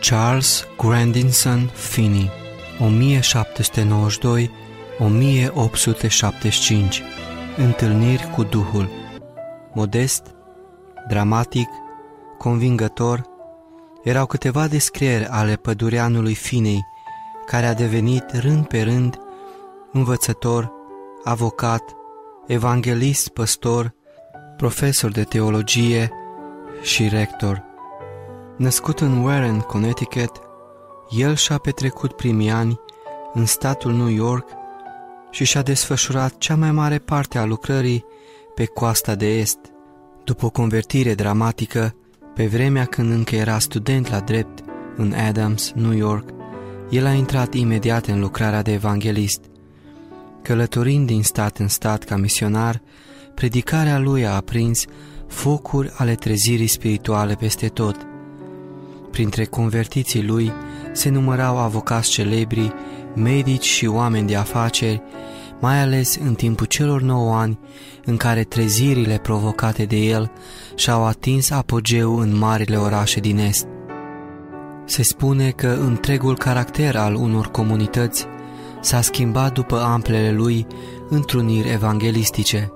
Charles Grandinson Finney 1792-1875 Întâlniri cu Duhul Modest, dramatic, convingător, erau câteva descrieri ale pădureanului Finei, care a devenit rând pe rând învățător, avocat, evanghelist, păstor, profesor de teologie și rector. Născut în Warren, Connecticut, el și-a petrecut primii ani în statul New York și și-a desfășurat cea mai mare parte a lucrării pe coasta de est. După o convertire dramatică, pe vremea când încă era student la drept în Adams, New York, el a intrat imediat în lucrarea de evanghelist. Călătorind din stat în stat ca misionar, predicarea lui a aprins focuri ale trezirii spirituale peste tot. Printre convertiții lui se numărau avocați celebri, medici și oameni de afaceri, mai ales în timpul celor nouă ani în care trezirile provocate de el și-au atins apogeu în marile orașe din Est. Se spune că întregul caracter al unor comunități s-a schimbat după amplele lui întruniri evanghelistice.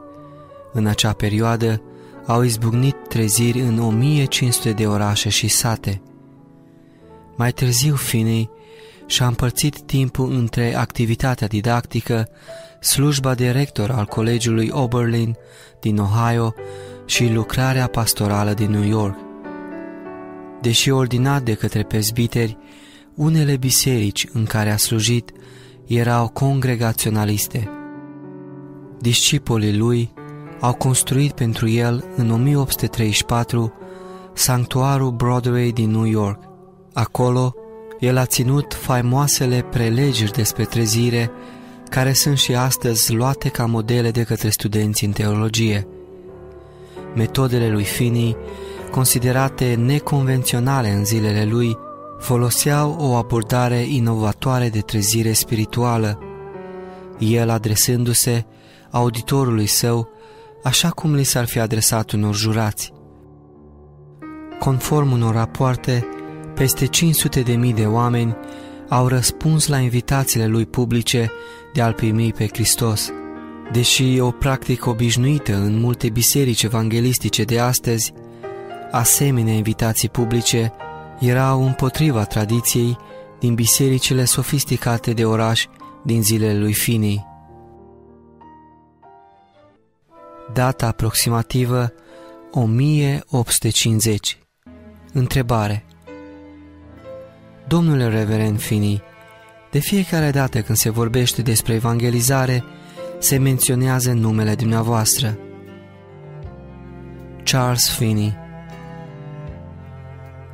În acea perioadă au izbucnit treziri în 1500 de orașe și sate. Mai târziu Finney și-a împărțit timpul între activitatea didactică, slujba de rector al Colegiului Oberlin din Ohio și lucrarea pastorală din New York. Deși ordinat de către prezbiteri, unele biserici în care a slujit erau congregaționaliste. Discipolii lui au construit pentru el în 1834 sanctuarul Broadway din New York. Acolo, el a ținut faimoasele prelegeri despre trezire, care sunt și astăzi luate ca modele de către studenți în teologie. Metodele lui Finney, considerate neconvenționale în zilele lui, foloseau o abordare inovatoare de trezire spirituală. El, adresându-se auditorului său, așa cum li s-ar fi adresat unor jurați. Conform unor rapoarte, peste 500 de mii de oameni au răspuns la invitațiile lui publice de a-L primi pe Hristos. Deși o practică obișnuită în multe biserici evanghelistice de astăzi, asemenea invitații publice erau împotriva tradiției din bisericile sofisticate de oraș din zilele lui Finii. Data aproximativă 1850 Întrebare Domnule reverend Finney, de fiecare dată când se vorbește despre evangelizare, se menționează numele dumneavoastră. Charles Finney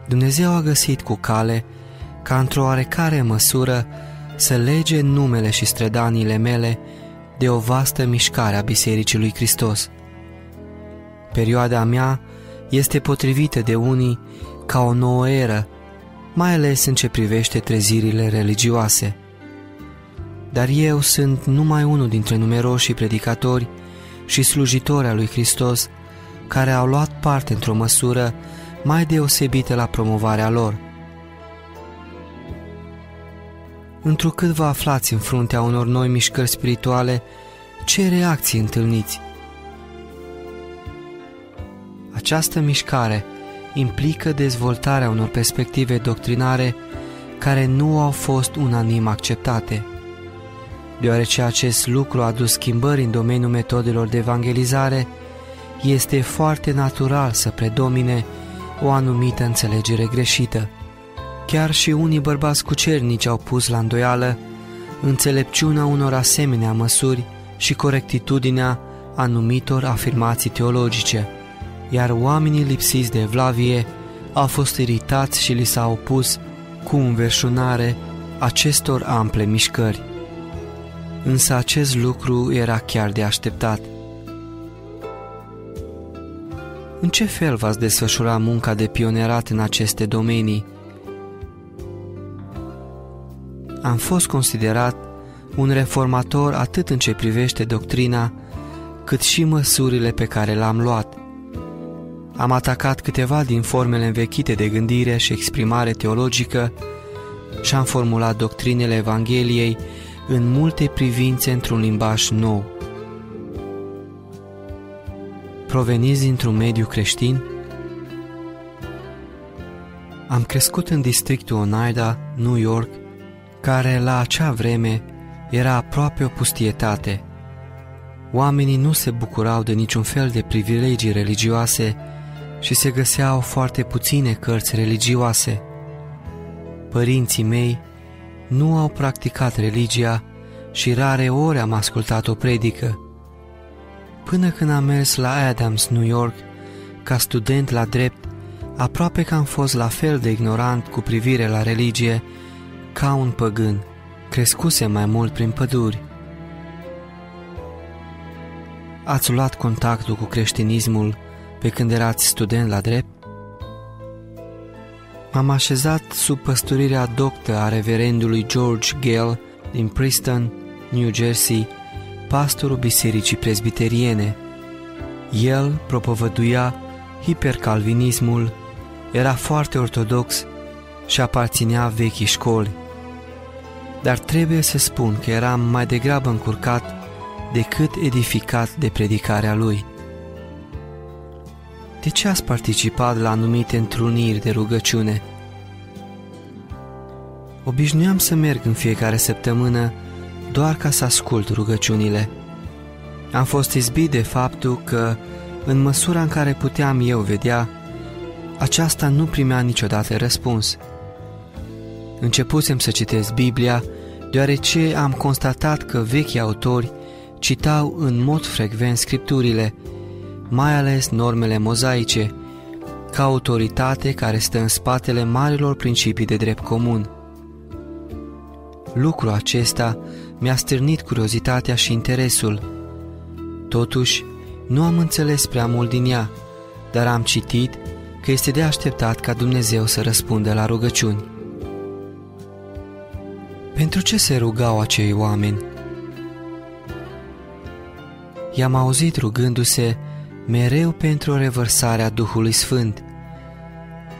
Dumnezeu a găsit cu cale ca într-o oarecare măsură să lege numele și strădanile mele de o vastă mișcare a Bisericii lui Hristos. Perioada mea este potrivită de unii ca o nouă eră, mai ales în ce privește trezirile religioase. Dar eu sunt numai unul dintre numeroșii predicatori și slujitori al lui Hristos care au luat parte într-o măsură mai deosebită la promovarea lor. Întrucât vă aflați în fruntea unor noi mișcări spirituale, ce reacții întâlniți? Această mișcare implică dezvoltarea unor perspective doctrinare care nu au fost unanim acceptate. Deoarece acest lucru a adus schimbări în domeniul metodelor de evangelizare, este foarte natural să predomine o anumită înțelegere greșită. Chiar și unii bărbați cucernici au pus la îndoială înțelepciunea unor asemenea măsuri și corectitudinea anumitor afirmații teologice iar oamenii lipsiți de evlavie au fost iritați și li s-a opus cu înverșunare acestor ample mișcări. Însă acest lucru era chiar de așteptat. În ce fel v-ați desfășura munca de pionerat în aceste domenii? Am fost considerat un reformator atât în ce privește doctrina, cât și măsurile pe care le-am luat. Am atacat câteva din formele învechite de gândire și exprimare teologică și am formulat doctrinele Evangheliei în multe privințe într-un limbaj nou. Proveniți dintr-un mediu creștin? Am crescut în districtul Oneida, New York, care la acea vreme era aproape o pustietate. Oamenii nu se bucurau de niciun fel de privilegii religioase și se găseau foarte puține cărți religioase. Părinții mei nu au practicat religia și rare ori am ascultat o predică. Până când am mers la Adams, New York, ca student la drept, aproape că am fost la fel de ignorant cu privire la religie ca un păgân, crescuse mai mult prin păduri. Ați luat contactul cu creștinismul pe când erați student la drept? M-am așezat sub păsturirea doctă a reverendului George Gale din Princeton, New Jersey, pastorul bisericii presbiteriene. El propovăduia hipercalvinismul, era foarte ortodox și aparținea vechii școli. Dar trebuie să spun că eram mai degrabă încurcat decât edificat de predicarea lui. De ce ați participat la anumite întruniri de rugăciune? Obișnuiam să merg în fiecare săptămână doar ca să ascult rugăciunile. Am fost izbit de faptul că, în măsura în care puteam eu vedea, aceasta nu primea niciodată răspuns. Începusem să citesc Biblia, deoarece am constatat că vechii autori citau în mod frecvent scripturile, mai ales normele mozaice, ca autoritate care stă în spatele marilor principii de drept comun. Lucrul acesta mi-a stârnit curiozitatea și interesul. Totuși, nu am înțeles prea mult din ea, dar am citit că este de așteptat ca Dumnezeu să răspundă la rugăciuni. Pentru ce se rugau acei oameni? I-am auzit rugându-se mereu pentru revărsarea Duhului Sfânt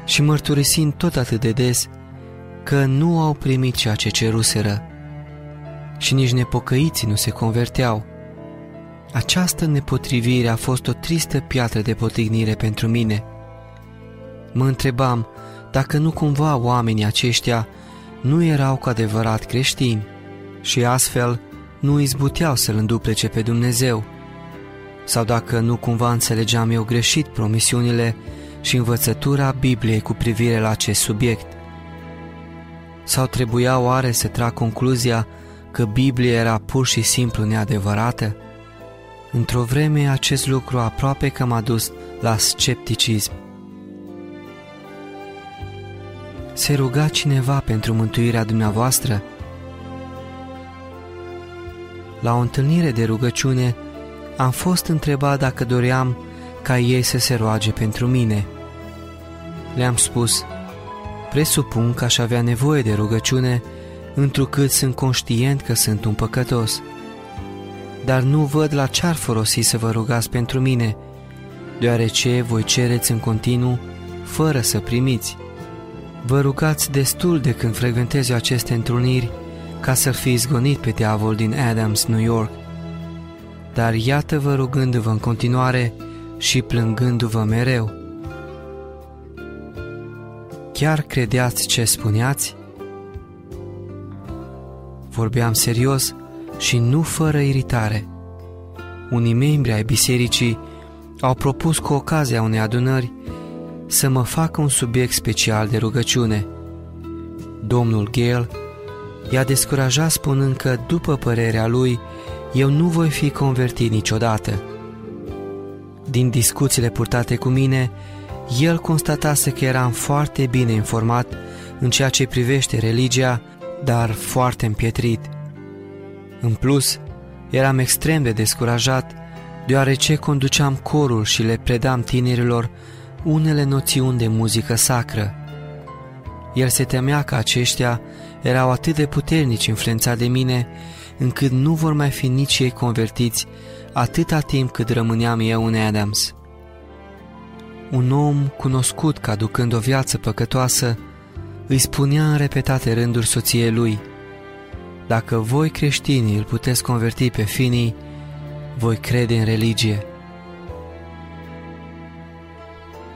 și mărturisind tot atât de des că nu au primit ceea ce ceruseră și nici nepocăiții nu se converteau. Această nepotrivire a fost o tristă piatră de potignire pentru mine. Mă întrebam dacă nu cumva oamenii aceștia nu erau cu adevărat creștini și astfel nu izbuteau să-L înduplece pe Dumnezeu, sau dacă nu cumva înțelegeam eu greșit promisiunile și învățătura Bibliei cu privire la acest subiect. Sau trebuia oare să trag concluzia că Biblia era pur și simplu neadevărată? Într-o vreme acest lucru aproape că m-a dus la scepticism. Se ruga cineva pentru mântuirea dumneavoastră? La o întâlnire de rugăciune am fost întrebat dacă doream ca ei să se roage pentru mine. Le-am spus, presupun că aș avea nevoie de rugăciune întrucât sunt conștient că sunt un păcătos. Dar nu văd la ce ar folosi să vă rugați pentru mine, deoarece voi cereți în continuu fără să primiți. Vă rugați destul de când frecventez eu aceste întruniri ca să fi izgonit pe diavol din Adams, New York. Dar iată-vă rugându-vă în continuare și plângându-vă mereu. Chiar credeați ce spuneați? Vorbeam serios și nu fără iritare. Unii membri ai bisericii au propus cu ocazia unei adunări să mă facă un subiect special de rugăciune. Domnul Gale i-a descurajat spunând că, după părerea lui, eu nu voi fi convertit niciodată. Din discuțiile purtate cu mine, el constatase că eram foarte bine informat în ceea ce privește religia dar foarte împietrit. În plus, eram extrem de descurajat, deoarece conduceam corul și le predam tinerilor unele noțiuni de muzică sacră. El se temea că aceștia erau atât de puternici influențați de mine, încât nu vor mai fi nici ei convertiți atâta timp cât rămâneam eu în Adams. un om cunoscut ca ducând o viață păcătoasă, îi spunea în repetate rânduri soției lui, Dacă voi creștinii îl puteți converti pe finii, voi crede în religie.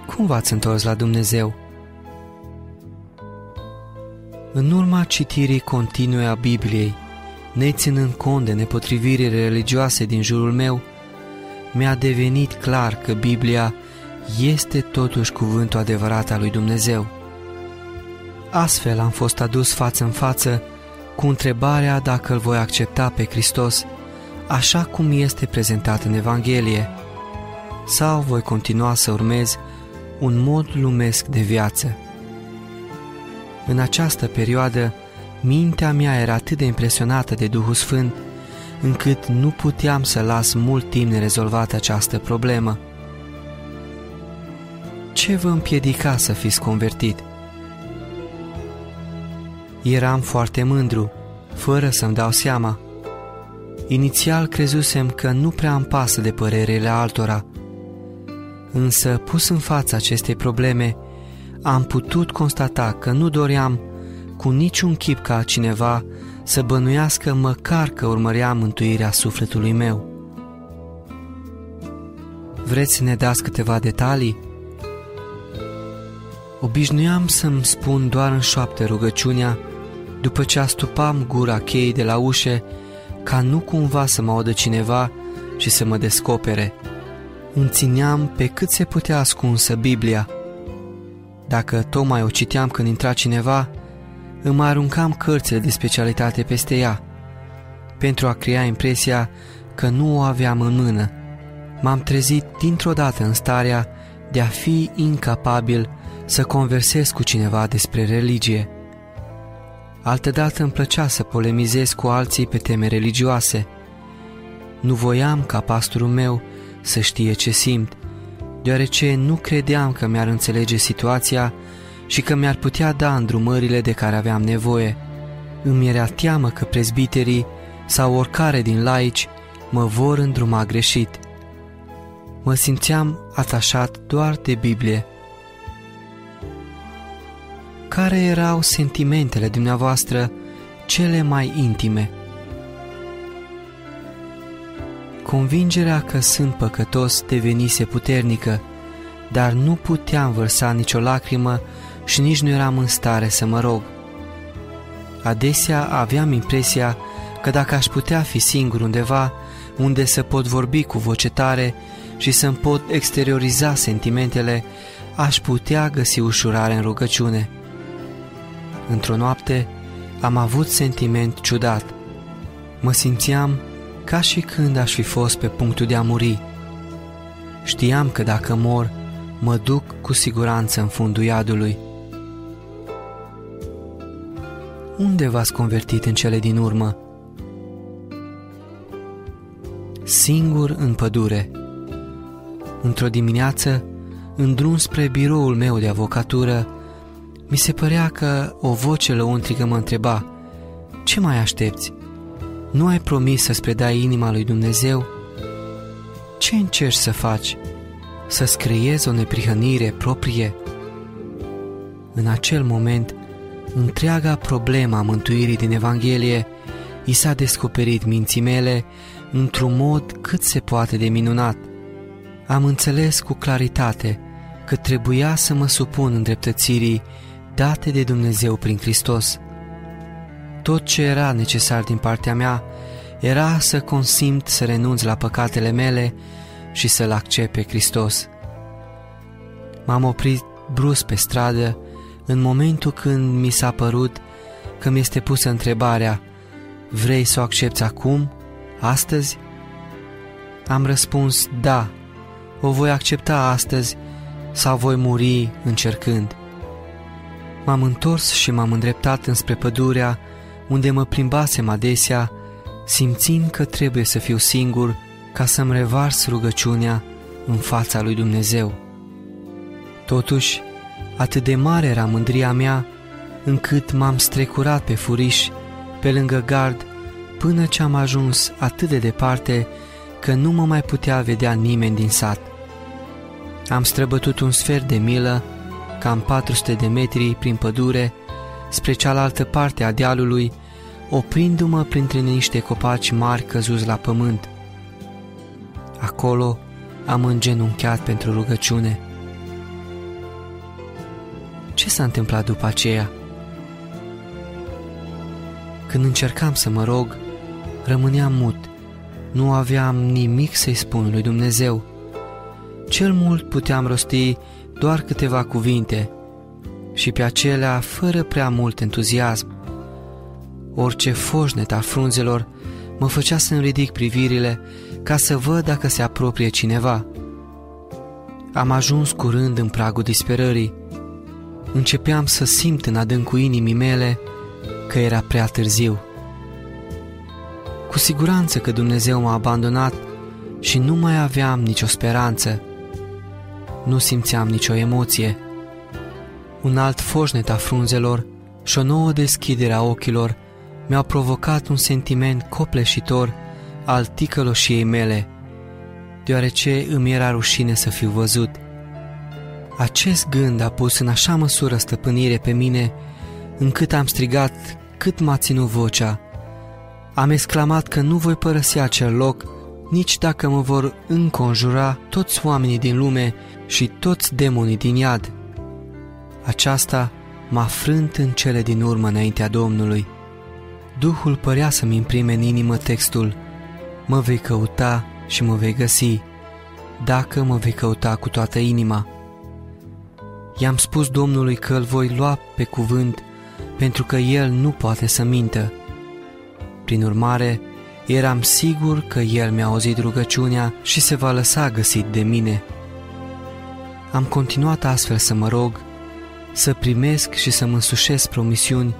Cum v-ați întors la Dumnezeu? În urma citirii continue a Bibliei, neținând cont de nepotrivirile religioase din jurul meu, mi-a devenit clar că Biblia este totuși cuvântul adevărat al lui Dumnezeu. Astfel am fost adus față în față cu întrebarea dacă îl voi accepta pe Hristos așa cum este prezentat în Evanghelie, sau voi continua să urmez un mod lumesc de viață. În această perioadă, mintea mea era atât de impresionată de Duhul Sfânt, încât nu puteam să las mult timp nerezolvată această problemă. Ce vă împiedica să fiți convertit? Eram foarte mândru, fără să-mi dau seama. Inițial crezusem că nu prea îmi pasă de părerile altora, însă pus în fața acestei probleme, am putut constata că nu doream cu niciun chip ca cineva să bănuiască măcar că urmăream mântuirea sufletului meu. Vreți să ne dați câteva detalii? Obișnuiam să-mi spun doar în șoapte rugăciunea după ce astupam gura cheii de la ușe ca nu cumva să mă audă cineva și să mă descopere. Îmi țineam pe cât se putea ascunsă Biblia. Dacă tocmai o citeam când intra cineva, îmi aruncam cărțile de specialitate peste ea, pentru a crea impresia că nu o aveam în mână. M-am trezit dintr-o dată în starea de a fi incapabil să conversez cu cineva despre religie. Altădată îmi plăcea să polemizez cu alții pe teme religioase. Nu voiam ca pastorul meu să știe ce simt, deoarece nu credeam că mi-ar înțelege situația și că mi-ar putea da îndrumările de care aveam nevoie. Îmi era teamă că prezbiterii sau oricare din laici mă vor îndruma greșit. Mă simțeam atașat doar de Biblie. Care erau sentimentele dumneavoastră cele mai intime? Convingerea că sunt păcătos devenise puternică, dar nu puteam vărsa nicio lacrimă și nici nu eram în stare să mă rog. Adesea aveam impresia că dacă aș putea fi singur undeva unde să pot vorbi cu voce tare și să-mi pot exterioriza sentimentele, aș putea găsi ușurare în rugăciune. Într-o noapte am avut sentiment ciudat. Mă simțeam ca și când aș fi fost pe punctul de a muri. Știam că dacă mor, mă duc cu siguranță în fundul iadului. Unde v-ați convertit în cele din urmă? Singur în pădure. Într-o dimineață, în drum spre biroul meu de avocatură, mi se părea că o voce lăuntrică mă întreba Ce mai aștepți? Nu ai promis să-ți predai inima lui Dumnezeu? Ce încerci să faci? Să-ți creezi o neprihănire proprie? În acel moment, întreaga problemă a mântuirii din Evanghelie i s-a descoperit minții mele într-un mod cât se poate de minunat. Am înțeles cu claritate că trebuia să mă supun îndreptățirii date de Dumnezeu prin Hristos. Tot ce era necesar din partea mea era să consimt să renunț la păcatele mele și să-L accept pe Hristos. M-am oprit brusc pe stradă în momentul când mi s-a părut că mi este pusă întrebarea Vrei să o accepti acum, astăzi? Am răspuns da, o voi accepta astăzi sau voi muri încercând. M-am întors și m-am îndreptat înspre pădurea unde mă plimbasem adesea, simțind că trebuie să fiu singur ca să-mi revars rugăciunea în fața lui Dumnezeu. Totuși, atât de mare era mândria mea, încât m-am strecurat pe furiș, pe lângă gard, până ce am ajuns atât de departe că nu mă mai putea vedea nimeni din sat. Am străbătut un sfert de milă, cam 400 de metri prin pădure, spre cealaltă parte a dealului, oprindu-mă printre niște copaci mari căzuți la pământ. Acolo am îngenunchiat pentru rugăciune. Ce s-a întâmplat după aceea? Când încercam să mă rog, rămâneam mut. Nu aveam nimic să-i spun lui Dumnezeu. Cel mult puteam rosti doar câteva cuvinte și pe acelea fără prea mult entuziasm. Orice foșnet al frunzelor mă făcea să-mi ridic privirile ca să văd dacă se apropie cineva. Am ajuns curând în pragul disperării. Începeam să simt în adâncul inimii mele că era prea târziu. Cu siguranță că Dumnezeu m-a abandonat și nu mai aveam nicio speranță. Nu simțeam nicio emoție. Un alt foșnet a frunzelor și o nouă deschidere a ochilor mi-au provocat un sentiment copleșitor al ticăloșiei mele, deoarece îmi era rușine să fiu văzut. Acest gând a pus în așa măsură stăpânire pe mine, încât am strigat cât m-a ținut vocea. Am exclamat că nu voi părăsi acel loc, nici dacă mă vor înconjura toți oamenii din lume și toți demonii din iad. Aceasta m-a frânt în cele din urmă înaintea Domnului. Duhul părea să-mi imprime în inimă textul Mă vei căuta și mă vei găsi, dacă mă vei căuta cu toată inima. I-am spus Domnului că îl voi lua pe cuvânt, pentru că El nu poate să mintă. Prin urmare, eram sigur că El mi-a auzit rugăciunea și se va lăsa găsit de mine. Am continuat astfel să mă rog, să primesc și să mă însușesc promisiuni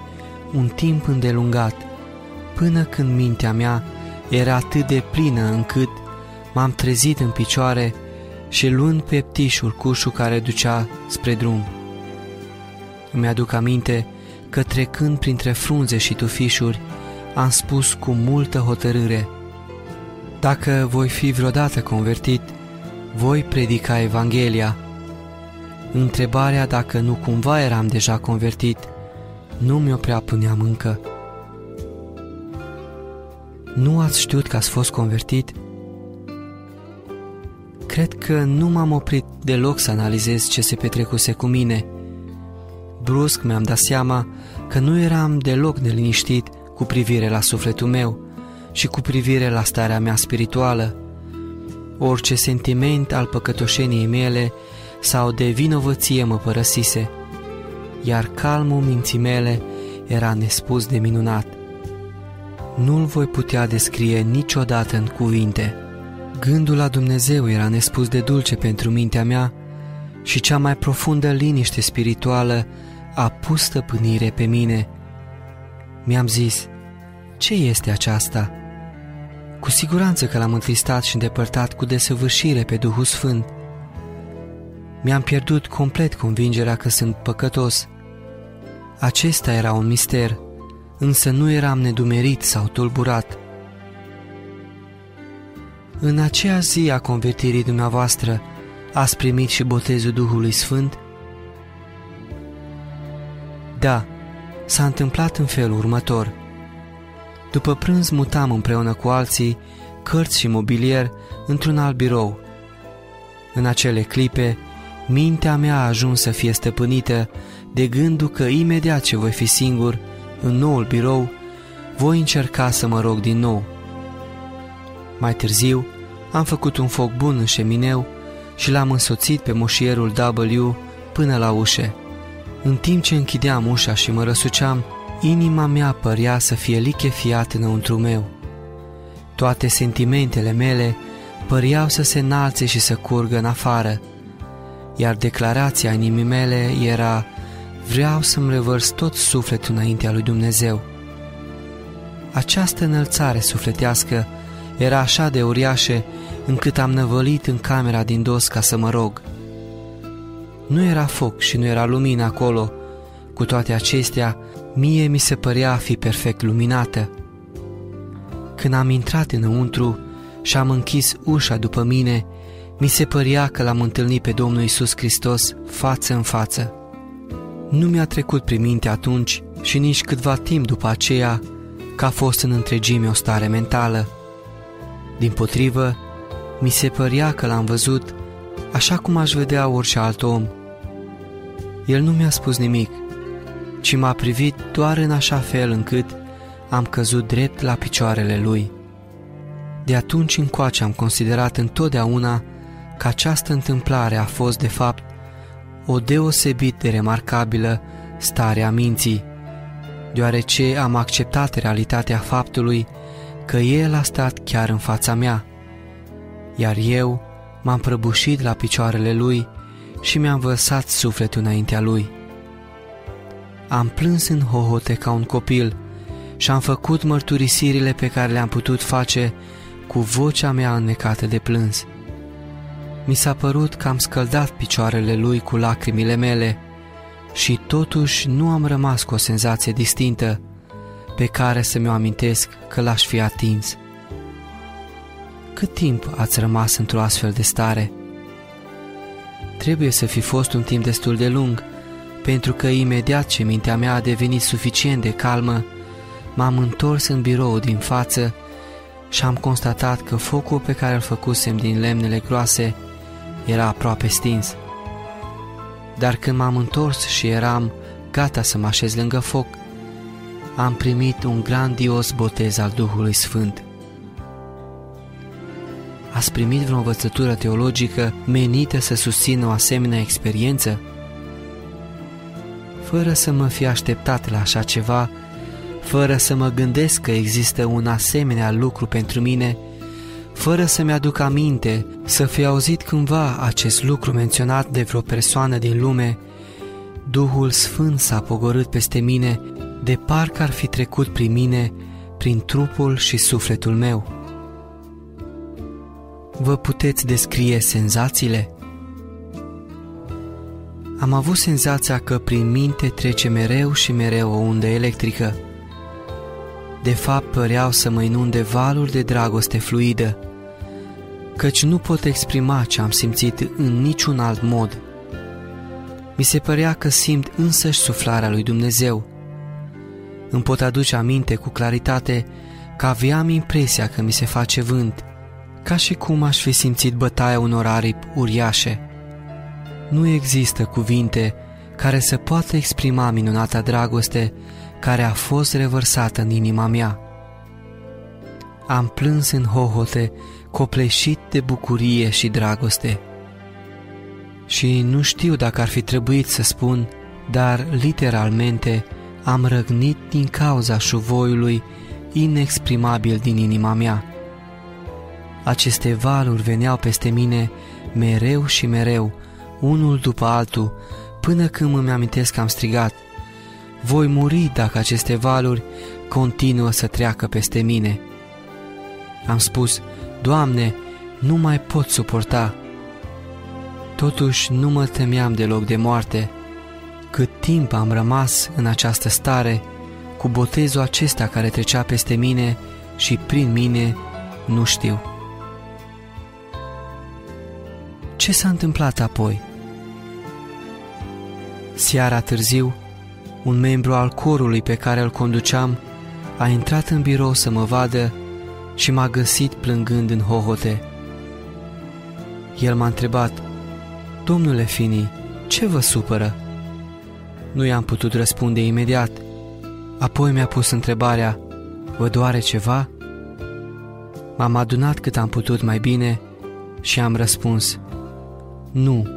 un timp îndelungat, până când mintea mea era atât de plină încât m-am trezit în picioare și luând pe ptișul cușul care ducea spre drum. Îmi aduc aminte că trecând printre frunze și tufișuri, am spus cu multă hotărâre, Dacă voi fi vreodată convertit, voi predica Evanghelia. Întrebarea dacă nu cumva eram deja convertit, nu mi-o prea puneam încă. Nu ați știut că ați fost convertit? Cred că nu m-am oprit deloc să analizez ce se petrecuse cu mine. Brusc mi-am dat seama că nu eram deloc neliniștit cu privire la sufletul meu și cu privire la starea mea spirituală. Orice sentiment al păcătoșeniei mele sau de vinovăție mă părăsise, iar calmul minții mele era nespus de minunat nu-l voi putea descrie niciodată în cuvinte. Gândul la Dumnezeu era nespus de dulce pentru mintea mea și cea mai profundă liniște spirituală a pus stăpânire pe mine. Mi-am zis, ce este aceasta? Cu siguranță că l-am întristat și îndepărtat cu desăvârșire pe Duhul Sfânt. Mi-am pierdut complet convingerea că sunt păcătos. Acesta era un mister – însă nu eram nedumerit sau tulburat. În aceea zi a convertirii dumneavoastră, ați primit și botezul Duhului Sfânt? Da, s-a întâmplat în felul următor. După prânz mutam împreună cu alții cărți și mobilier într-un alt birou. În acele clipe, mintea mea a ajuns să fie stăpânită de gândul că imediat ce voi fi singur, în noul birou, voi încerca să mă rog din nou. Mai târziu, am făcut un foc bun în șemineu și l-am însoțit pe moșierul W până la ușe. În timp ce închideam ușa și mă răsuceam, inima mea părea să fie lichefiat înăuntru meu. Toate sentimentele mele păreau să se înalțe și să curgă în afară, iar declarația inimii mele era Vreau să-mi revărs tot sufletul înaintea lui Dumnezeu. Această înălțare sufletească era așa de uriașă încât am năvălit în camera din dos ca să mă rog. Nu era foc și nu era lumină acolo, cu toate acestea, mie mi se părea a fi perfect luminată. Când am intrat înăuntru și am închis ușa după mine, Mi se părea că l-am întâlnit pe Domnul Isus Hristos față în față. Nu mi-a trecut prin minte atunci și nici câtva timp după aceea că a fost în întregime o stare mentală. Din potrivă, mi se părea că l-am văzut așa cum aș vedea orice alt om. El nu mi-a spus nimic, ci m-a privit doar în așa fel încât am căzut drept la picioarele lui. De atunci încoace am considerat întotdeauna că această întâmplare a fost de fapt o deosebit de remarcabilă stare a minții, deoarece am acceptat realitatea faptului că El a stat chiar în fața mea, iar eu m-am prăbușit la picioarele Lui și mi-am vărsat sufletul înaintea Lui. Am plâns în hohote ca un copil și am făcut mărturisirile pe care le-am putut face cu vocea mea înnecată de plâns. Mi s-a părut că am scăldat picioarele lui cu lacrimile mele și totuși nu am rămas cu o senzație distintă pe care să mi-o amintesc că l-aș fi atins. Cât timp ați rămas într-o astfel de stare? Trebuie să fi fost un timp destul de lung, pentru că imediat ce mintea mea a devenit suficient de calmă, m-am întors în birou din față și am constatat că focul pe care îl făcusem din lemnele groase era aproape stins. Dar când m-am întors și eram gata să mă așez lângă foc, am primit un grandios botez al Duhului Sfânt. Ați primit vreo învățătură teologică menită să susțină o asemenea experiență? Fără să mă fi așteptat la așa ceva, fără să mă gândesc că există un asemenea lucru pentru mine, fără să-mi aduc aminte să fi auzit cândva acest lucru menționat de vreo persoană din lume, Duhul Sfânt s-a pogorât peste mine de parcă ar fi trecut prin mine, prin trupul și sufletul meu. Vă puteți descrie senzațiile? Am avut senzația că prin minte trece mereu și mereu o undă electrică. De fapt, păreau să mă inunde valuri de dragoste fluidă, căci nu pot exprima ce am simțit în niciun alt mod. Mi se părea că simt însăși suflarea lui Dumnezeu. Îmi pot aduce aminte cu claritate că aveam impresia că mi se face vânt, ca și cum aș fi simțit bătaia unor aripi uriașe. Nu există cuvinte care să poată exprima minunata dragoste care a fost revărsată în inima mea. Am plâns în hohote, copleșit de bucurie și dragoste. Și nu știu dacă ar fi trebuit să spun, dar literalmente am răgnit din cauza șuvoiului inexprimabil din inima mea. Aceste valuri veneau peste mine mereu și mereu, unul după altul, până când îmi amintesc că am strigat, voi muri dacă aceste valuri continuă să treacă peste mine. Am spus, Doamne, nu mai pot suporta. Totuși nu mă temeam deloc de moarte. Cât timp am rămas în această stare, cu botezul acesta care trecea peste mine și prin mine, nu știu. Ce s-a întâmplat apoi? Seara târziu, un membru al corului pe care îl conduceam a intrat în birou să mă vadă și m-a găsit plângând în hohote. El m-a întrebat, Domnule Fini, ce vă supără? Nu i-am putut răspunde imediat. Apoi mi-a pus întrebarea, vă doare ceva? M-am adunat cât am putut mai bine și am răspuns, nu,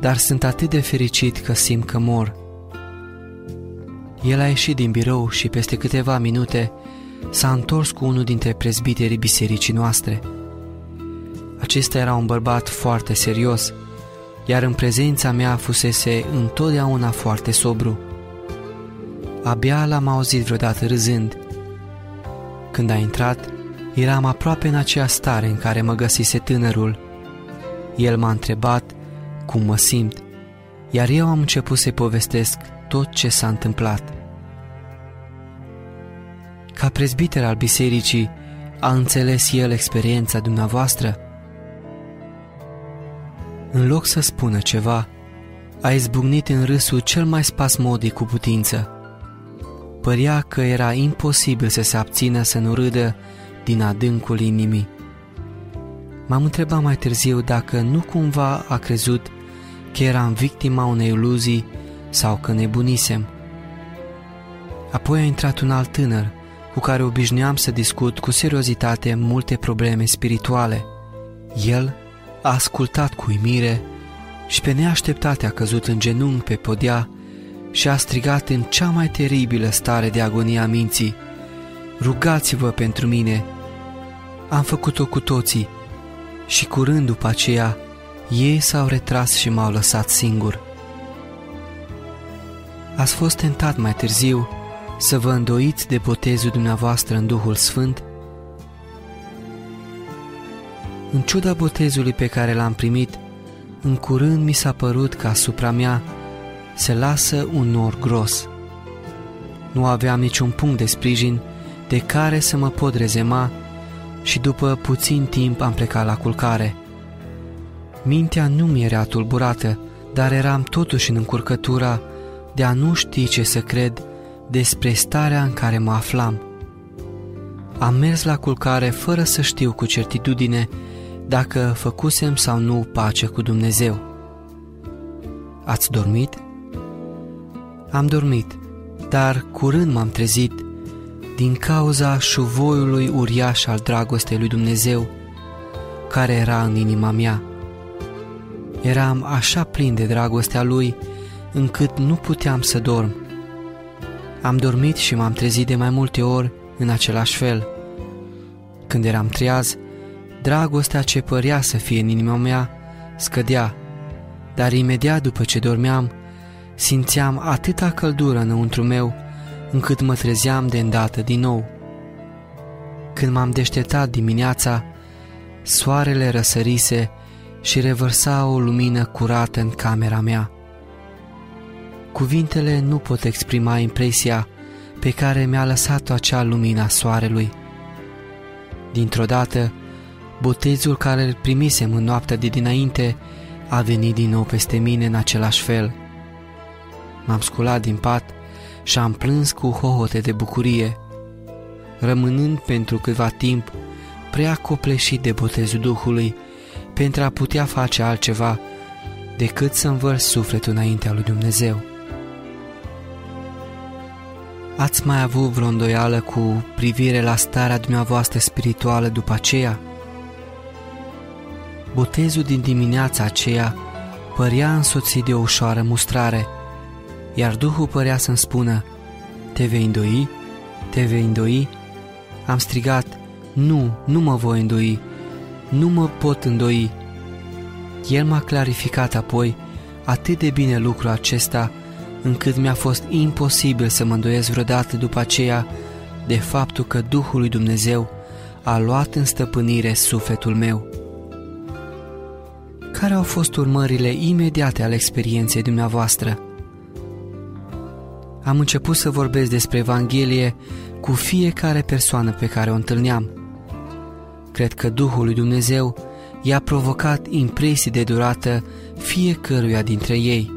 dar sunt atât de fericit că simt că mor. El a ieșit din birou și peste câteva minute s-a întors cu unul dintre prezbiterii bisericii noastre. Acesta era un bărbat foarte serios, iar în prezența mea fusese întotdeauna foarte sobru. Abia l-am auzit vreodată râzând. Când a intrat, eram aproape în aceea stare în care mă găsise tânărul. El m-a întrebat cum mă simt, iar eu am început să-i povestesc tot ce s-a întâmplat. Ca prezbiter al bisericii, a înțeles el experiența dumneavoastră? În loc să spună ceva, a izbucnit în râsul cel mai spasmodic cu putință. Părea că era imposibil să se abțină să nu râdă din adâncul inimii. M-am întrebat mai târziu dacă nu cumva a crezut că eram victima unei iluzii sau că nebunisem. Apoi a intrat un alt tânăr cu care obișnuiam să discut cu seriozitate multe probleme spirituale. El a ascultat cu uimire și pe neașteptate a căzut în genunchi pe podea și a strigat în cea mai teribilă stare de agonie a minții. Rugați-vă pentru mine! Am făcut-o cu toții și curând după aceea ei s-au retras și m-au lăsat singur. Ați fost tentat mai târziu să vă îndoiți de botezul dumneavoastră în Duhul Sfânt? În ciuda botezului pe care l-am primit, în curând mi s-a părut că asupra mea se lasă un nor gros. Nu aveam niciun punct de sprijin de care să mă pot rezema și după puțin timp am plecat la culcare. Mintea nu mi era tulburată, dar eram totuși în încurcătura de a nu ști ce să cred despre starea în care mă aflam. Am mers la culcare fără să știu cu certitudine dacă făcusem sau nu pace cu Dumnezeu. Ați dormit? Am dormit, dar curând m-am trezit din cauza șuvoiului uriaș al dragostei lui Dumnezeu care era în inima mea. Eram așa plin de dragostea lui încât nu puteam să dorm. Am dormit și m-am trezit de mai multe ori în același fel. Când eram treaz, dragostea ce părea să fie în inima mea scădea, dar imediat după ce dormeam, simțeam atâta căldură înăuntru meu, încât mă trezeam de îndată din nou. Când m-am deșteptat dimineața, soarele răsărise și revărsa o lumină curată în camera mea. Cuvintele nu pot exprima impresia pe care mi-a lăsat-o acea lumina soarelui. Dintr-o dată, botezul care îl primisem în noaptea de dinainte a venit din nou peste mine în același fel. M-am sculat din pat și am plâns cu hohote de bucurie, rămânând pentru câtva timp prea copleșit de botezul Duhului pentru a putea face altceva decât să învărs sufletul înaintea lui Dumnezeu. Ați mai avut vreo îndoială cu privire la starea dumneavoastră spirituală după aceea? Botezul din dimineața aceea părea însoțit de o ușoară mustrare, iar Duhul părea să-mi spună, Te vei îndoi? Te vei îndoi? Am strigat, Nu, nu mă voi îndoi, nu mă pot îndoi. El m-a clarificat apoi atât de bine lucrul acesta, încât mi-a fost imposibil să mă îndoiesc vreodată după aceea de faptul că Duhul lui Dumnezeu a luat în stăpânire sufletul meu. Care au fost urmările imediate ale experienței dumneavoastră? Am început să vorbesc despre Evanghelie cu fiecare persoană pe care o întâlneam. Cred că Duhul lui Dumnezeu i-a provocat impresii de durată fiecăruia dintre ei.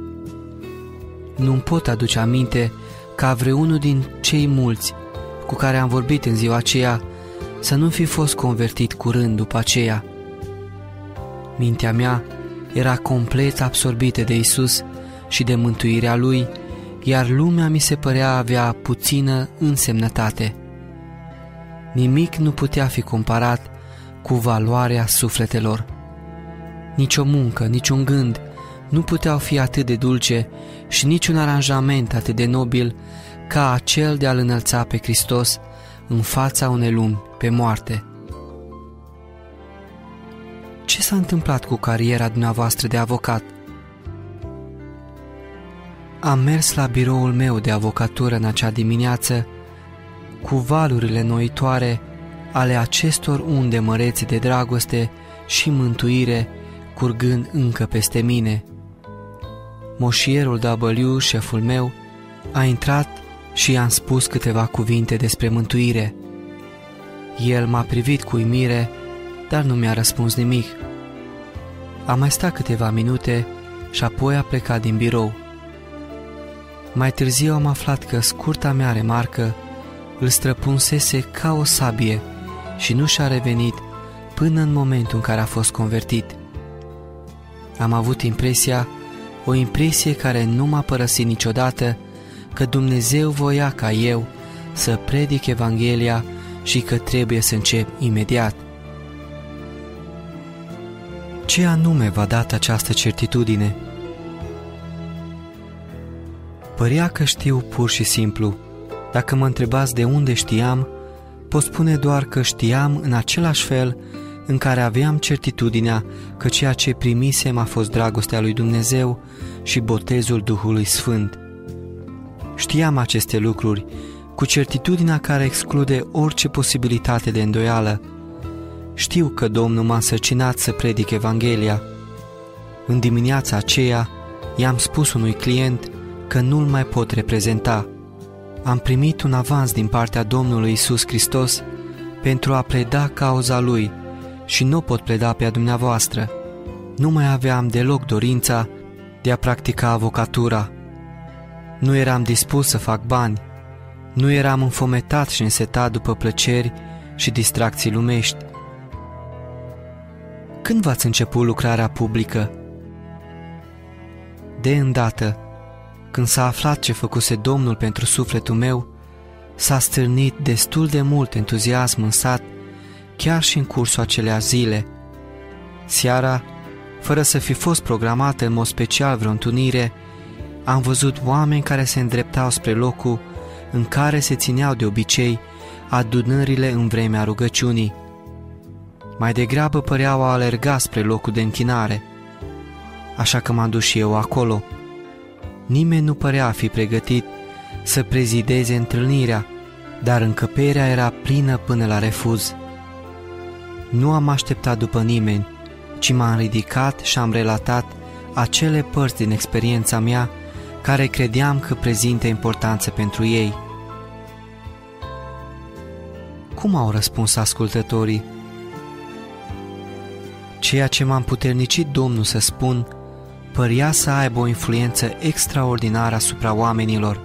Nu-mi pot aduce aminte ca vreunul din cei mulți cu care am vorbit în ziua aceea să nu fi fost convertit curând după aceea. Mintea mea era complet absorbită de Isus și de mântuirea Lui, iar lumea mi se părea avea puțină însemnătate. Nimic nu putea fi comparat cu valoarea sufletelor. Nici o muncă, nici un gând nu puteau fi atât de dulce și niciun aranjament atât de nobil ca acel de a-L înălța pe Hristos în fața unei lumi pe moarte. Ce s-a întâmplat cu cariera dumneavoastră de avocat? Am mers la biroul meu de avocatură în acea dimineață cu valurile noitoare ale acestor unde măreți de dragoste și mântuire curgând încă peste mine. Moșierul W, șeful meu, a intrat și i-am spus câteva cuvinte despre mântuire. El m-a privit cu uimire, dar nu mi-a răspuns nimic. A mai stat câteva minute și apoi a plecat din birou. Mai târziu am aflat că scurta mea remarcă îl străpunsese ca o sabie și nu și-a revenit până în momentul în care a fost convertit. Am avut impresia, o impresie care nu m-a părăsit niciodată, că Dumnezeu voia ca eu să predic Evanghelia și că trebuie să încep imediat. Ce anume v-a dat această certitudine? Părea că știu pur și simplu. Dacă mă întrebați de unde știam, pot spune doar că știam în același fel în care aveam certitudinea că ceea ce primisem a fost dragostea lui Dumnezeu și botezul Duhului Sfânt. Știam aceste lucruri cu certitudinea care exclude orice posibilitate de îndoială. Știu că Domnul m-a însărcinat să predic Evanghelia. În dimineața aceea i-am spus unui client că nu-l mai pot reprezenta. Am primit un avans din partea Domnului Isus Hristos pentru a preda cauza Lui și nu pot pleda pe a dumneavoastră. Nu mai aveam deloc dorința de a practica avocatura. Nu eram dispus să fac bani. Nu eram înfometat și însetat după plăceri și distracții lumești. Când v-ați început lucrarea publică? De îndată, când s-a aflat ce făcuse Domnul pentru sufletul meu, s-a stârnit destul de mult entuziasm în sat, chiar și în cursul acelea zile. Seara, fără să fi fost programată în mod special vreo întunire, am văzut oameni care se îndreptau spre locul în care se țineau de obicei adunările în vremea rugăciunii. Mai degrabă păreau a alerga spre locul de închinare, așa că m-am dus și eu acolo. Nimeni nu părea a fi pregătit să prezideze întâlnirea, dar încăperea era plină până la refuz. Nu am așteptat după nimeni, ci m-am ridicat și am relatat acele părți din experiența mea care credeam că prezintă importanță pentru ei. Cum au răspuns ascultătorii? Ceea ce m-am puternicit Domnul să spun părea să aibă o influență extraordinară asupra oamenilor.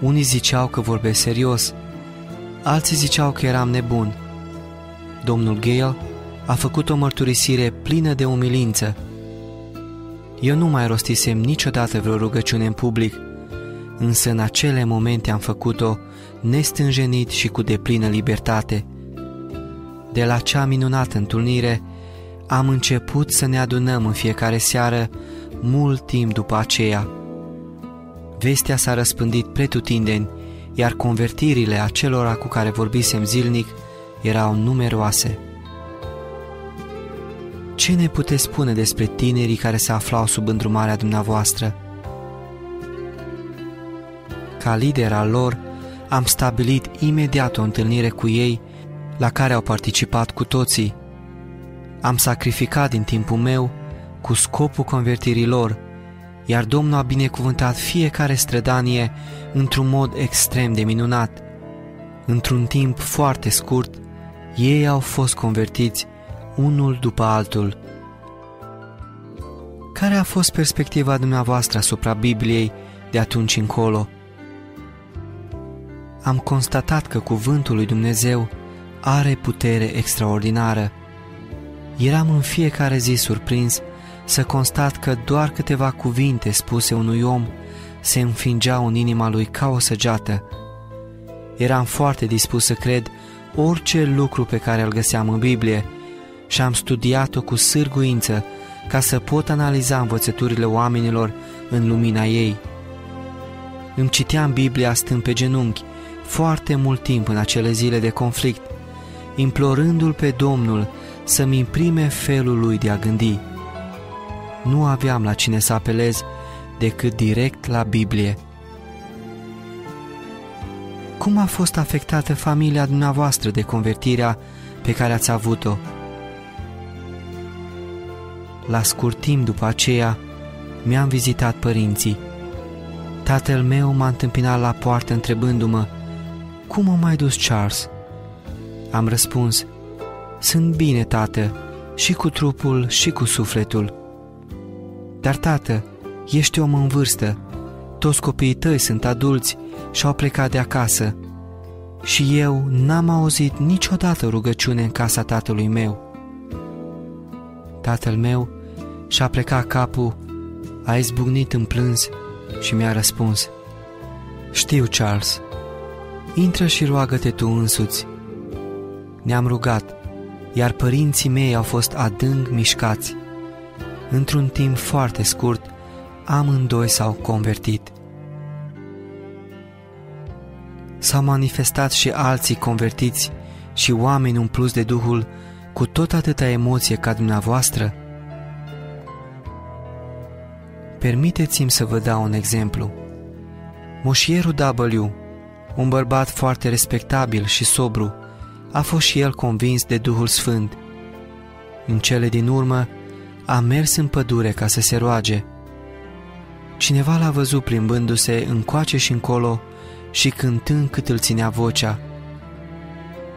Unii ziceau că vorbesc serios, alții ziceau că eram nebun. Domnul Gale a făcut o mărturisire plină de umilință. Eu nu mai rostisem niciodată vreo rugăciune în public, însă în acele momente am făcut-o nestânjenit și cu deplină libertate. De la cea minunată întâlnire, am început să ne adunăm în fiecare seară, mult timp după aceea. Vestea s-a răspândit pretutindeni, iar convertirile acelora cu care vorbisem zilnic erau numeroase. Ce ne puteți spune despre tinerii care se aflau sub îndrumarea dumneavoastră? Ca lider al lor, am stabilit imediat o întâlnire cu ei la care au participat cu toții. Am sacrificat din timpul meu cu scopul convertirii lor, iar Domnul a binecuvântat fiecare strădanie într-un mod extrem de minunat. Într-un timp foarte scurt, ei au fost convertiți unul după altul. Care a fost perspectiva dumneavoastră asupra Bibliei de atunci încolo? Am constatat că cuvântul lui Dumnezeu are putere extraordinară. Eram în fiecare zi surprins să constat că doar câteva cuvinte spuse unui om se înfingeau în inima lui ca o săgeată. Eram foarte dispus să cred orice lucru pe care îl găseam în Biblie și am studiat-o cu sârguință ca să pot analiza învățăturile oamenilor în lumina ei. Îmi citeam Biblia stând pe genunchi foarte mult timp în acele zile de conflict, implorându-L pe Domnul să-mi imprime felul Lui de a gândi. Nu aveam la cine să apelez decât direct la Biblie. Cum a fost afectată familia dumneavoastră de convertirea pe care ați avut-o? La scurt timp după aceea, mi-am vizitat părinții. Tatăl meu m-a întâmpinat la poartă întrebându-mă, Cum a mai dus Charles?" Am răspuns, Sunt bine, tată, și cu trupul și cu sufletul. Dar, tată, ești om în vârstă, toți copiii tăi sunt adulți și au plecat de acasă. Și eu n-am auzit niciodată rugăciune în casa tatălui meu. Tatăl meu și-a plecat capul, a izbucnit în plâns și mi-a răspuns. Știu, Charles, intră și roagă-te tu însuți. Ne-am rugat, iar părinții mei au fost adânc mișcați. Într-un timp foarte scurt, amândoi s-au convertit. S-au manifestat și alții convertiți și oameni umpluți de Duhul cu tot atâta emoție ca dumneavoastră? Permiteți-mi să vă dau un exemplu. Moșierul W, un bărbat foarte respectabil și sobru, a fost și el convins de Duhul Sfânt. În cele din urmă, a mers în pădure ca să se roage. Cineva l-a văzut plimbându-se încoace și încolo și cântând cât îl ținea vocea.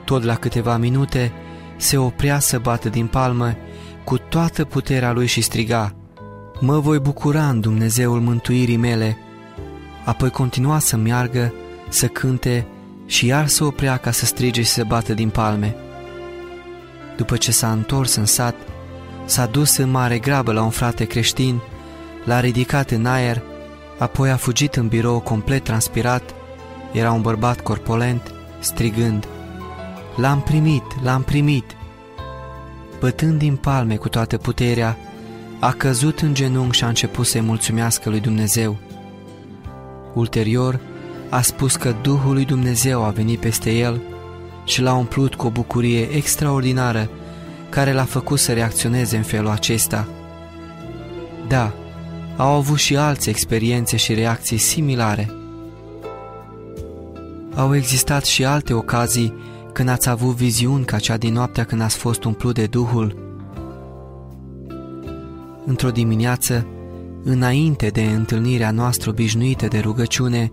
Tot la câteva minute se oprea să bată din palmă cu toată puterea lui și striga, Mă voi bucura în Dumnezeul mântuirii mele. Apoi continua să meargă, să cânte și iar să oprea ca să strige și să bată din palme. După ce s-a întors în sat, s-a dus în mare grabă la un frate creștin, l-a ridicat în aer, apoi a fugit în birou complet transpirat, era un bărbat corpolent, strigând, L-am primit, l-am primit! Bătând din palme cu toată puterea, a căzut în genunchi și a început să-i mulțumească lui Dumnezeu. Ulterior, a spus că Duhul lui Dumnezeu a venit peste el și l-a umplut cu o bucurie extraordinară care l-a făcut să reacționeze în felul acesta. Da, au avut și alți experiențe și reacții similare. Au existat și alte ocazii când ați avut viziuni ca cea din noaptea când ați fost umplut de Duhul? Într-o dimineață, înainte de întâlnirea noastră obișnuită de rugăciune,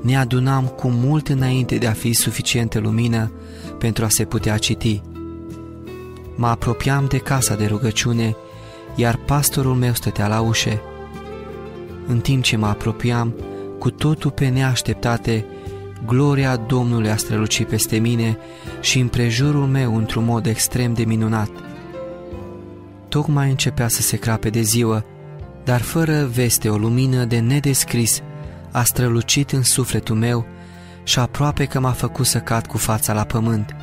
ne adunam cu mult înainte de a fi suficientă lumină pentru a se putea citi. Mă apropiam de casa de rugăciune, iar pastorul meu stătea la ușe. În timp ce mă apropiam, cu totul pe neașteptate, gloria Domnului a strălucit peste mine și în prejurul meu într-un mod extrem de minunat. Tocmai începea să se crape de ziua, dar fără veste o lumină de nedescris a strălucit în sufletul meu și aproape că m-a făcut să cad cu fața la pământ.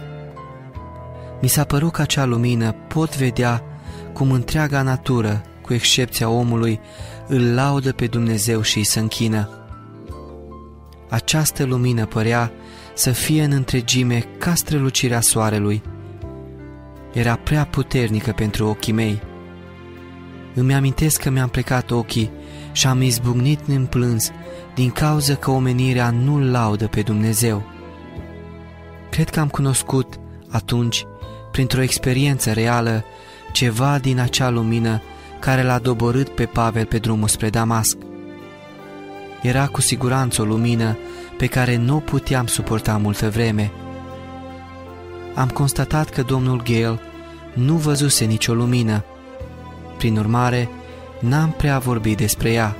Mi s-a părut că acea lumină pot vedea cum întreaga natură, cu excepția omului, îl laudă pe Dumnezeu și îi se închină. Această lumină părea să fie în întregime ca strălucirea soarelui. Era prea puternică pentru ochii mei. Îmi amintesc că mi-am plecat ochii și am izbucnit în plâns din cauza că omenirea nu-L laudă pe Dumnezeu. Cred că am cunoscut atunci, printr-o experiență reală, ceva din acea lumină care l-a doborât pe Pavel pe drumul spre Damasc. Era cu siguranță o lumină pe care nu puteam suporta multă vreme. Am constatat că domnul Gale nu văzuse nicio lumină. Prin urmare, n-am prea vorbit despre ea.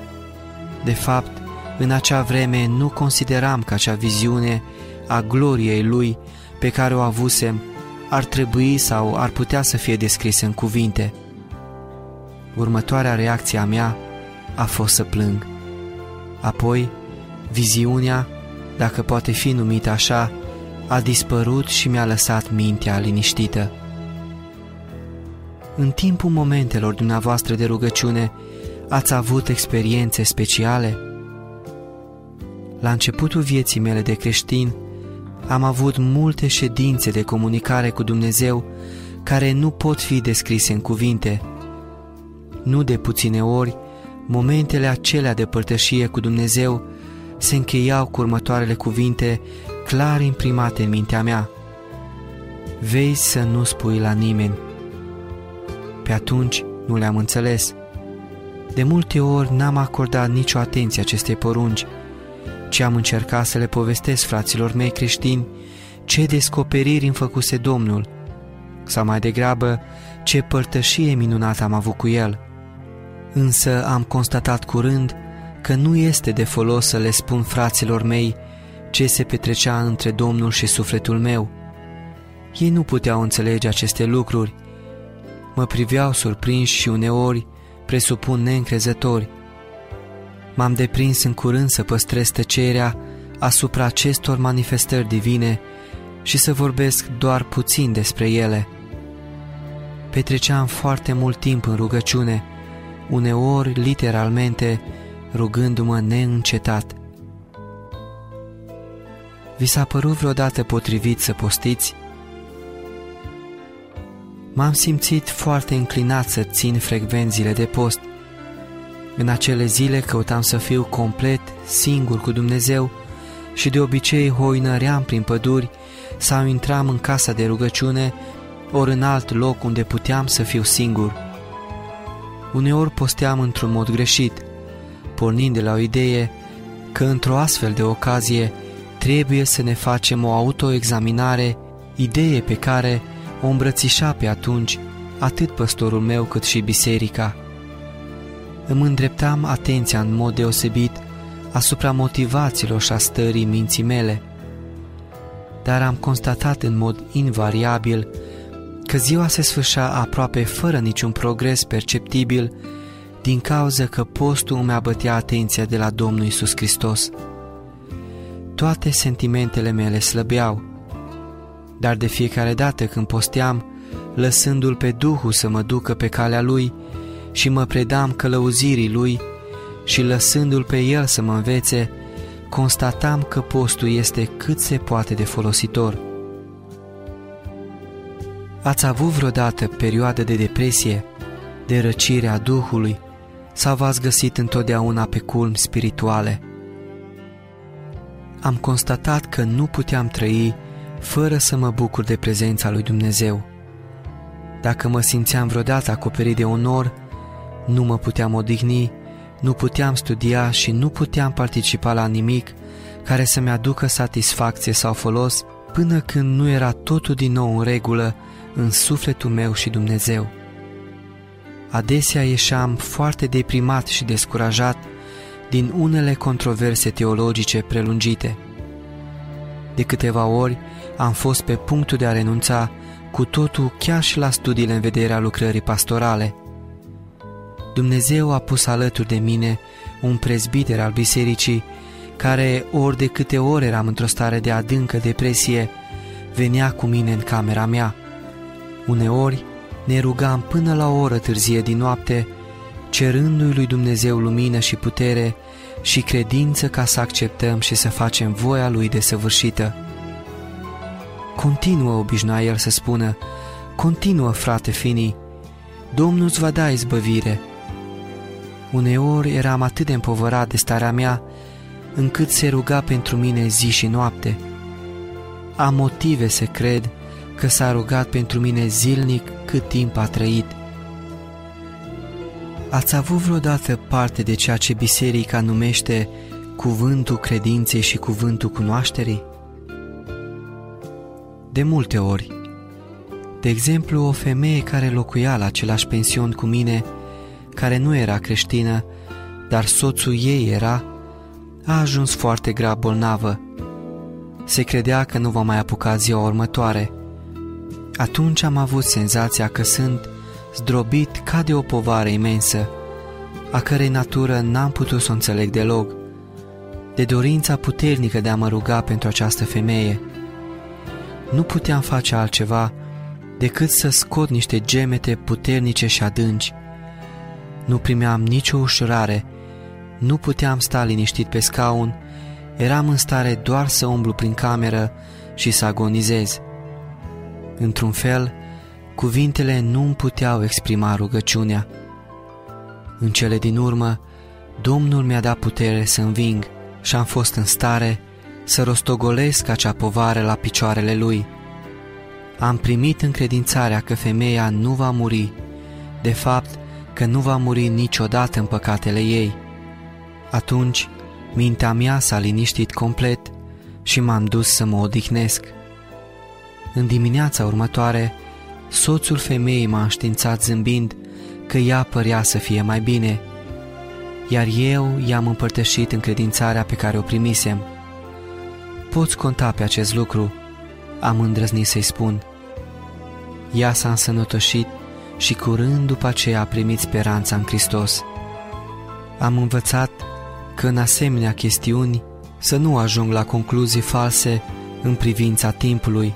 De fapt, în acea vreme nu consideram că acea viziune a gloriei lui pe care o avusem ar trebui sau ar putea să fie descrisă în cuvinte. Următoarea reacție a mea a fost să plâng. Apoi, viziunea, dacă poate fi numită așa, a dispărut și mi-a lăsat mintea liniștită. În timpul momentelor dumneavoastră de rugăciune, ați avut experiențe speciale? La începutul vieții mele de creștin, am avut multe ședințe de comunicare cu Dumnezeu care nu pot fi descrise în cuvinte. Nu de puține ori momentele acelea de părtășie cu Dumnezeu se încheiau cu următoarele cuvinte clar imprimate în mintea mea. Vei să nu spui la nimeni. Pe atunci nu le-am înțeles. De multe ori n-am acordat nicio atenție acestei porunci, ci am încercat să le povestesc fraților mei creștini ce descoperiri îmi făcuse Domnul, sau mai degrabă ce părtășie minunată am avut cu el. Însă am constatat curând că nu este de folos să le spun fraților mei ce se petrecea între Domnul și sufletul meu. Ei nu puteau înțelege aceste lucruri. Mă priveau surprinși și uneori presupun neîncrezători. M-am deprins în curând să păstrez tăcerea asupra acestor manifestări divine și să vorbesc doar puțin despre ele. Petreceam foarte mult timp în rugăciune, uneori literalmente rugându-mă neîncetat. Vi s-a părut vreodată potrivit să postiți? M-am simțit foarte înclinat să țin frecvențiile de post. În acele zile căutam să fiu complet singur cu Dumnezeu și de obicei hoinăream prin păduri sau intram în casa de rugăciune ori în alt loc unde puteam să fiu singur. Uneori posteam într-un mod greșit, pornind de la o idee că într-o astfel de ocazie trebuie să ne facem o autoexaminare, idee pe care o îmbrățișa pe atunci atât păstorul meu cât și biserica. Îmi îndreptam atenția în mod deosebit asupra motivațiilor și a stării minții mele, dar am constatat în mod invariabil că ziua se sfârșea aproape fără niciun progres perceptibil din cauza că postul îmi abătea atenția de la Domnul Isus Hristos. Toate sentimentele mele slăbeau, dar de fiecare dată când posteam, lăsându-l pe Duhul să mă ducă pe calea lui și mă predam călăuzirii lui și lăsându-l pe el să mă învețe, constatam că postul este cât se poate de folositor. Ați avut vreodată perioadă de depresie, de răcire a Duhului, sau v-ați găsit întotdeauna pe culmi spirituale? Am constatat că nu puteam trăi fără să mă bucur de prezența lui Dumnezeu. Dacă mă simțeam vreodată acoperit de onor, nu mă puteam odihni, nu puteam studia și nu puteam participa la nimic care să-mi aducă satisfacție sau folos până când nu era totul din nou în regulă în sufletul meu și Dumnezeu. Adesea ieșeam foarte deprimat și descurajat din unele controverse teologice prelungite. De câteva ori am fost pe punctul de a renunța cu totul chiar și la studiile în vederea lucrării pastorale. Dumnezeu a pus alături de mine un prezbiter al bisericii care, ori de câte ori eram într-o stare de adâncă depresie, venea cu mine în camera mea. Uneori ne rugam până la o oră târzie din noapte, cerându-i lui Dumnezeu lumină și putere și credință ca să acceptăm și să facem voia lui desăvârșită. Continuă, obișnuia el să spună, continuă, frate Fini, Domnul îți va da izbăvire. Uneori eram atât de împovărat de starea mea, încât se ruga pentru mine zi și noapte. Am motive să cred că s-a rugat pentru mine zilnic cât timp a trăit. Ați avut vreodată parte de ceea ce biserica numește cuvântul credinței și cuvântul cunoașterii? De multe ori. De exemplu, o femeie care locuia la același pension cu mine, care nu era creștină, dar soțul ei era, a ajuns foarte grav bolnavă. Se credea că nu va mai apuca ziua următoare. Atunci am avut senzația că sunt zdrobit ca de o povară imensă, a cărei natură n-am putut să o înțeleg deloc, de dorința puternică de a mă ruga pentru această femeie. Nu puteam face altceva decât să scot niște gemete puternice și adânci. Nu primeam nicio ușurare, nu puteam sta liniștit pe scaun, eram în stare doar să umblu prin cameră și să agonizez. Într-un fel, cuvintele nu îmi puteau exprima rugăciunea. În cele din urmă, Domnul mi-a dat putere să înving și am fost în stare să rostogolesc acea povară la picioarele lui. Am primit încredințarea că femeia nu va muri, de fapt că nu va muri niciodată în păcatele ei. Atunci, mintea mea s-a liniștit complet și m-am dus să mă odihnesc. În dimineața următoare soțul femeii m-a înștiințat zâmbind că ea părea să fie mai bine, iar eu i-am împărtășit încredințarea pe care o primisem. Poți conta pe acest lucru, am îndrăznit să-i spun. Ea s-a însănătoșit și curând după aceea a primit speranța în Hristos. Am învățat că în asemenea chestiuni să nu ajung la concluzii false în privința timpului.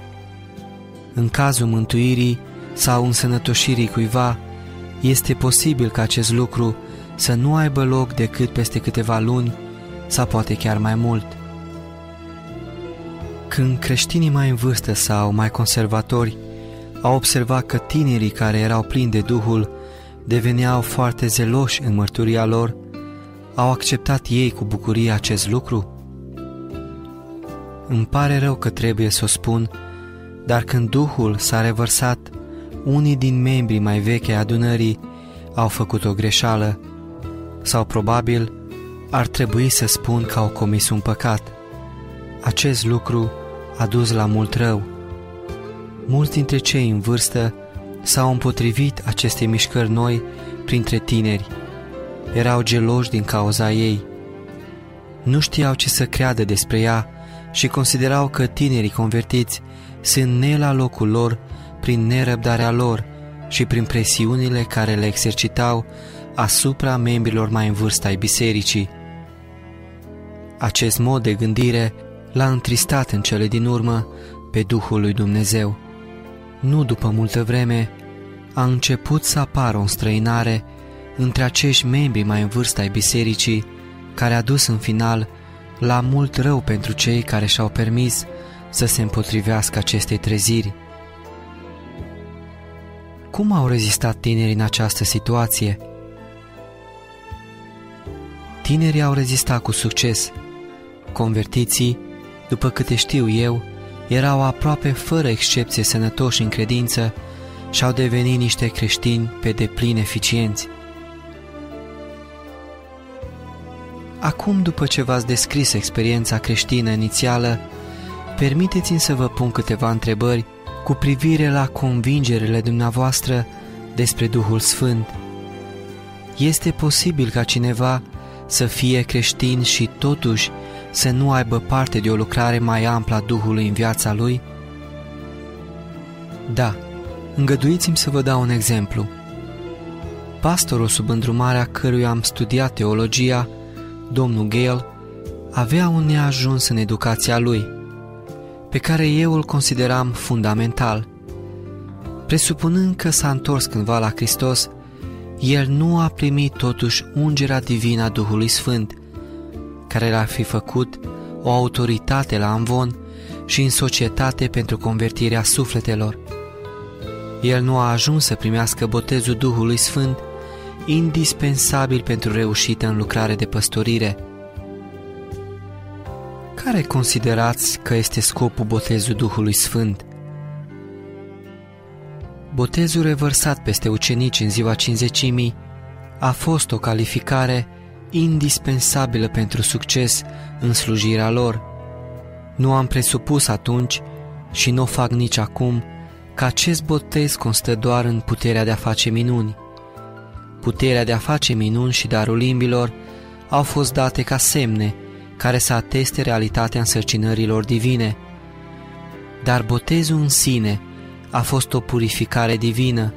În cazul mântuirii sau însănătoșirii cuiva, este posibil ca acest lucru să nu aibă loc decât peste câteva luni sau poate chiar mai mult. Când creștinii mai în vârstă sau mai conservatori au observat că tinerii care erau plini de Duhul deveneau foarte zeloși în mărturia lor, au acceptat ei cu bucurie acest lucru? Îmi pare rău că trebuie să o spun, dar când Duhul s-a revărsat, unii din membrii mai vechi ai adunării au făcut o greșeală sau probabil ar trebui să spun că au comis un păcat. Acest lucru a dus la mult rău. Mulți dintre cei în vârstă s-au împotrivit acestei mișcări noi printre tineri. Erau geloși din cauza ei. Nu știau ce să creadă despre ea și considerau că tinerii convertiți sunt ne la locul lor prin nerăbdarea lor și prin presiunile care le exercitau asupra membrilor mai în vârstă ai bisericii. Acest mod de gândire l-a întristat în cele din urmă pe Duhul lui Dumnezeu. Nu după multă vreme, a început să apară o înstrăinare între acești membri mai în vârstă ai bisericii, care a dus în final la mult rău pentru cei care și-au permis să se împotrivească acestei treziri. Cum au rezistat tinerii în această situație? Tinerii au rezistat cu succes. Convertiții, după câte știu eu, erau aproape fără excepție sănătoși în credință și au devenit niște creștini pe deplin eficienți. Acum, după ce v-ați descris experiența creștină inițială, permiteți-mi să vă pun câteva întrebări cu privire la convingerile dumneavoastră despre Duhul Sfânt. Este posibil ca cineva să fie creștin și totuși să nu aibă parte de o lucrare mai amplă a Duhului în viața lui? Da, îngăduiți-mi să vă dau un exemplu. Pastorul sub îndrumarea căruia am studiat teologia, domnul Gale, avea un neajuns în educația lui, pe care eu îl consideram fundamental. Presupunând că s-a întors cândva la Hristos, el nu a primit totuși ungerea divină a Duhului Sfânt, care l-ar fi făcut o autoritate la Amvon și în societate pentru convertirea sufletelor. El nu a ajuns să primească botezul Duhului Sfânt, indispensabil pentru reușită în lucrare de păstorire. Care considerați că este scopul botezului Duhului Sfânt? Botezul revărsat peste ucenici în ziua cinzecimii a fost o calificare indispensabilă pentru succes în slujirea lor. Nu am presupus atunci și nu o fac nici acum că acest botez constă doar în puterea de a face minuni. Puterea de a face minuni și darul limbilor au fost date ca semne care să ateste realitatea însărcinărilor divine. Dar botezul în sine a fost o purificare divină,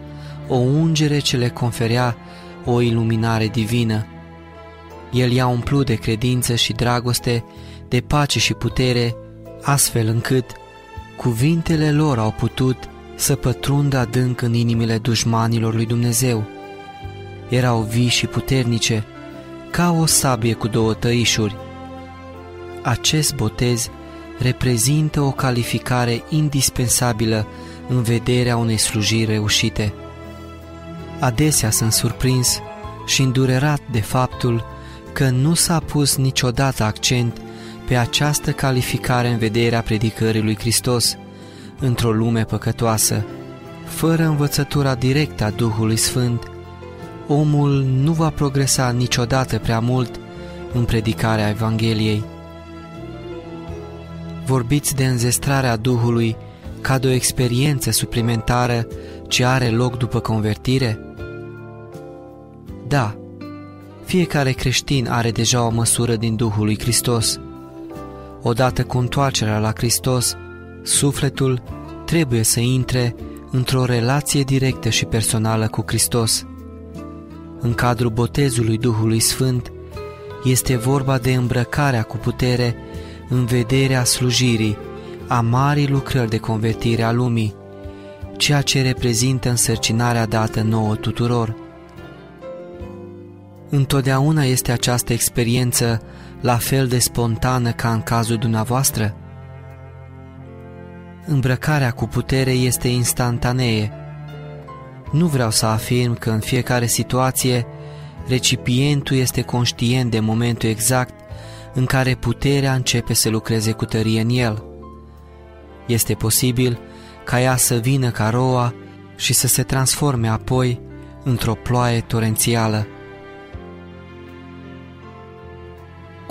o ungere ce le conferea o iluminare divină. El i-a umplut de credință și dragoste, de pace și putere, astfel încât cuvintele lor au putut să pătrundă adânc în inimile dușmanilor lui Dumnezeu. Erau vii și puternice, ca o sabie cu două tăișuri. Acest botez reprezintă o calificare indispensabilă în vederea unei slujiri reușite. Adesea sunt surprins și îndurerat de faptul că nu s-a pus niciodată accent pe această calificare în vederea predicării lui Hristos într-o lume păcătoasă. Fără învățătura directă a Duhului Sfânt, omul nu va progresa niciodată prea mult în predicarea Evangheliei. Vorbiți de înzestrarea Duhului ca de o experiență suplimentară ce are loc după convertire? Da, fiecare creștin are deja o măsură din Duhul lui Hristos. Odată cu întoarcerea la Hristos, sufletul trebuie să intre într-o relație directă și personală cu Hristos. În cadrul botezului Duhului Sfânt, este vorba de îmbrăcarea cu putere în vederea slujirii a marii lucrări de convertire a lumii, ceea ce reprezintă însărcinarea dată nouă tuturor. Întotdeauna este această experiență la fel de spontană ca în cazul dumneavoastră? Îmbrăcarea cu putere este instantanee. Nu vreau să afirm că în fiecare situație recipientul este conștient de momentul exact în care puterea începe să lucreze cu tărie în el. Este posibil ca ea să vină ca roa și să se transforme apoi într-o ploaie torențială.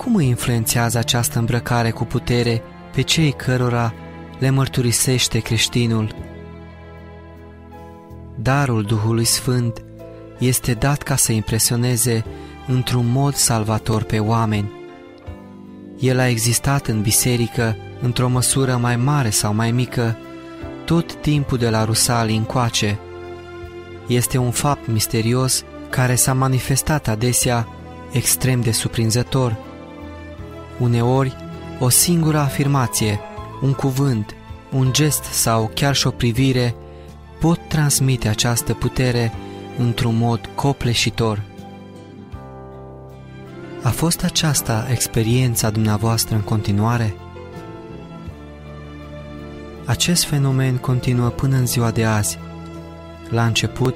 Cum îi influențează această îmbrăcare cu putere pe cei cărora le mărturisește creștinul? Darul Duhului Sfânt este dat ca să impresioneze într-un mod salvator pe oameni. El a existat în biserică într-o măsură mai mare sau mai mică tot timpul de la Rusalii încoace. Este un fapt misterios care s-a manifestat adesea extrem de surprinzător. Uneori, o singură afirmație, un cuvânt, un gest sau chiar și o privire pot transmite această putere într-un mod copleșitor. A fost aceasta experiența dumneavoastră în continuare? Acest fenomen continuă până în ziua de azi. La început,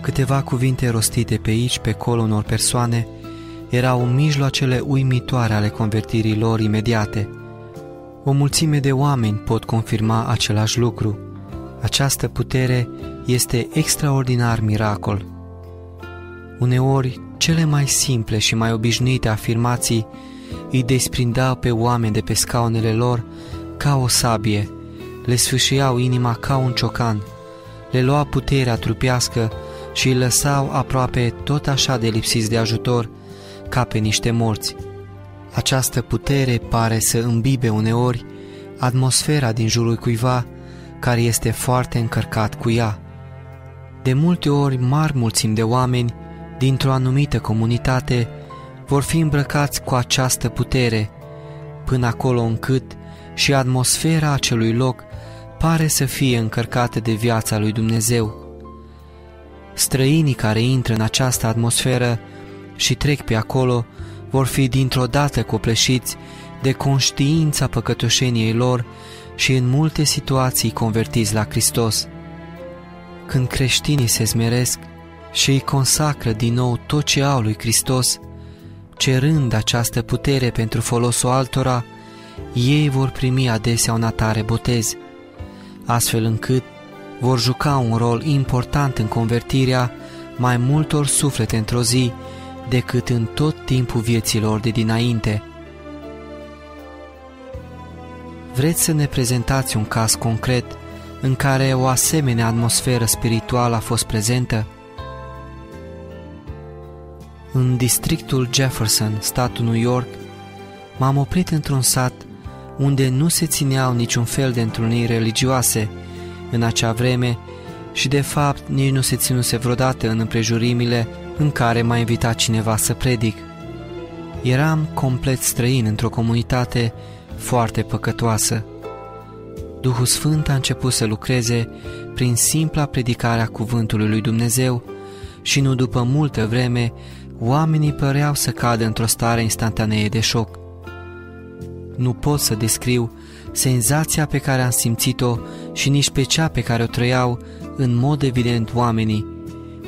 câteva cuvinte rostite pe aici, pe acolo unor persoane, erau mijloacele uimitoare ale convertirii lor imediate. O mulțime de oameni pot confirma același lucru. Această putere este extraordinar miracol. Uneori, cele mai simple și mai obișnuite afirmații îi desprindeau pe oameni de pe scaunele lor ca o sabie, le sfâșiau inima ca un ciocan, le lua puterea trupească și îi lăsau aproape tot așa de lipsiți de ajutor ca pe niște morți. Această putere pare să îmbibe uneori atmosfera din jurul cuiva care este foarte încărcat cu ea. De multe ori mari mulțimi de oameni dintr-o anumită comunitate vor fi îmbrăcați cu această putere, până acolo încât și atmosfera acelui loc pare să fie încărcată de viața lui Dumnezeu. Străinii care intră în această atmosferă și trec pe acolo vor fi dintr-o dată copleșiți de conștiința păcătoșeniei lor și în multe situații convertiți la Hristos. Când creștinii se smeresc și îi consacră din nou tot ce au lui Hristos, cerând această putere pentru folosul altora, ei vor primi adesea un atare botez, astfel încât vor juca un rol important în convertirea mai multor suflete într-o zi decât în tot timpul vieților de dinainte. Vreți să ne prezentați un caz concret în care o asemenea atmosferă spirituală a fost prezentă? În districtul Jefferson, statul New York, m-am oprit într-un sat unde nu se țineau niciun fel de întruniri religioase în acea vreme și de fapt nici nu se ținuse vreodată în împrejurimile în care m-a invitat cineva să predic. Eram complet străin într-o comunitate foarte păcătoasă. Duhul Sfânt a început să lucreze prin simpla predicare a cuvântului lui Dumnezeu și nu după multă vreme, oamenii păreau să cadă într-o stare instantanee de șoc. Nu pot să descriu senzația pe care am simțit-o și nici pe cea pe care o trăiau în mod evident oamenii,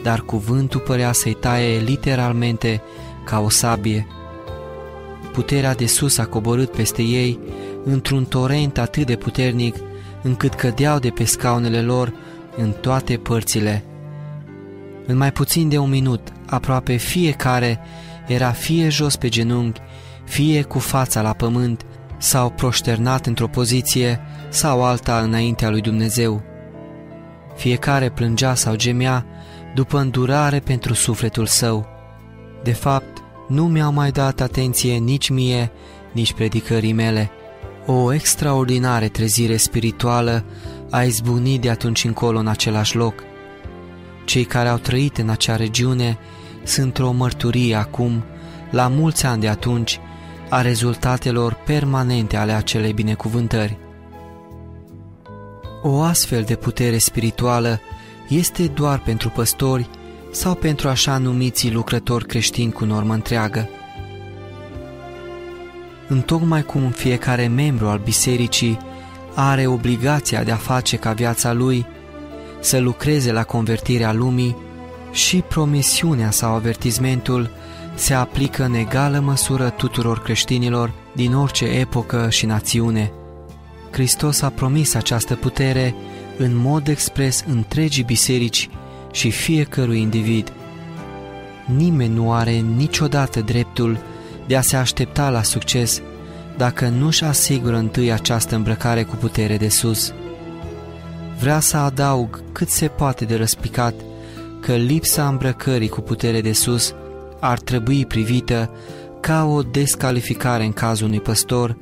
dar cuvântul părea să-i taie literalmente ca o sabie. Puterea de sus a coborât peste ei într-un torent atât de puternic încât cădeau de pe scaunele lor în toate părțile. În mai puțin de un minut, aproape fiecare era fie jos pe genunchi, fie cu fața la pământ, sau proșternat într-o poziție sau alta înaintea lui Dumnezeu. Fiecare plângea sau gemea după îndurare pentru sufletul său. De fapt, nu mi-au mai dat atenție nici mie, nici predicării mele. O extraordinară trezire spirituală a izbunit de atunci încolo în același loc. Cei care au trăit în acea regiune sunt o mărturie acum, la mulți ani de atunci, a rezultatelor permanente ale acelei binecuvântări. O astfel de putere spirituală este doar pentru păstori sau pentru așa numiții lucrători creștini cu normă întreagă. Întocmai cum fiecare membru al bisericii are obligația de a face ca viața lui să lucreze la convertirea lumii și promisiunea sau avertizmentul se aplică în egală măsură tuturor creștinilor din orice epocă și națiune. Hristos a promis această putere în mod expres întregii biserici și fiecărui individ. Nimeni nu are niciodată dreptul de a se aștepta la succes dacă nu-și asigură întâi această îmbrăcare cu putere de sus. Vrea să adaug cât se poate de răspicat că lipsa îmbrăcării cu putere de sus ar trebui privită ca o descalificare în cazul unui păstor,